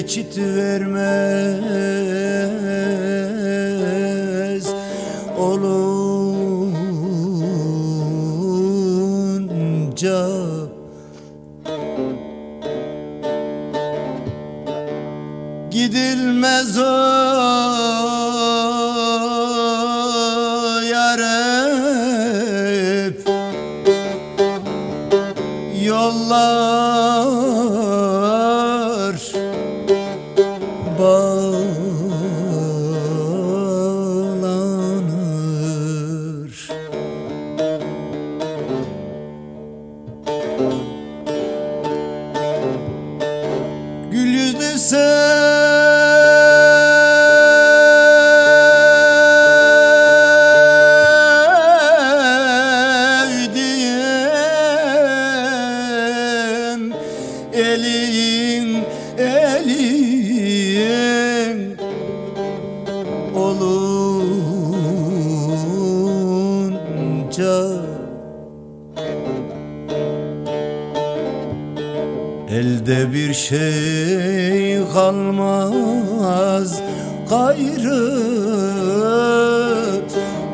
geçit vermez olunca. Gidilmez o yare hep. Yollar dizer. Elde bir şey kalmaz gayrı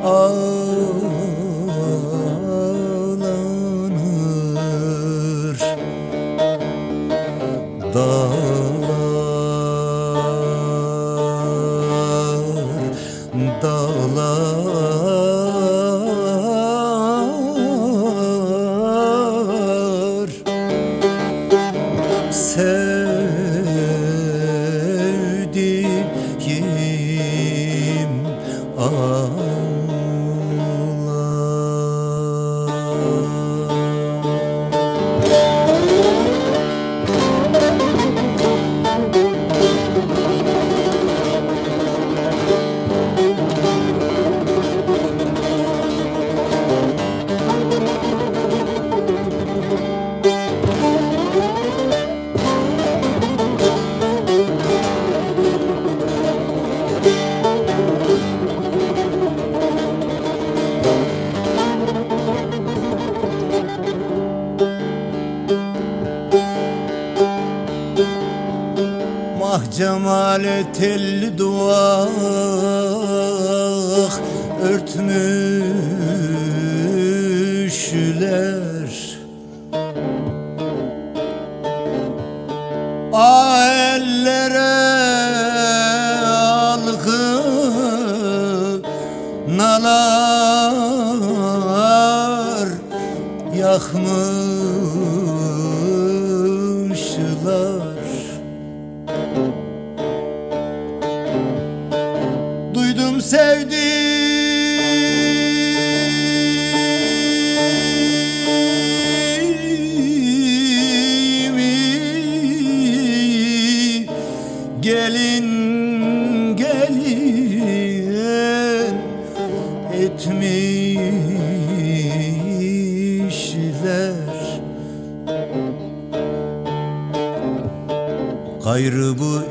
ağlanır. Dağlar, 啊。Mahcemale telli duvak örtmüşler. A ellere algı nalar yakmışlar sevdiğimi Gelin gelin etmişler. Gayrı bu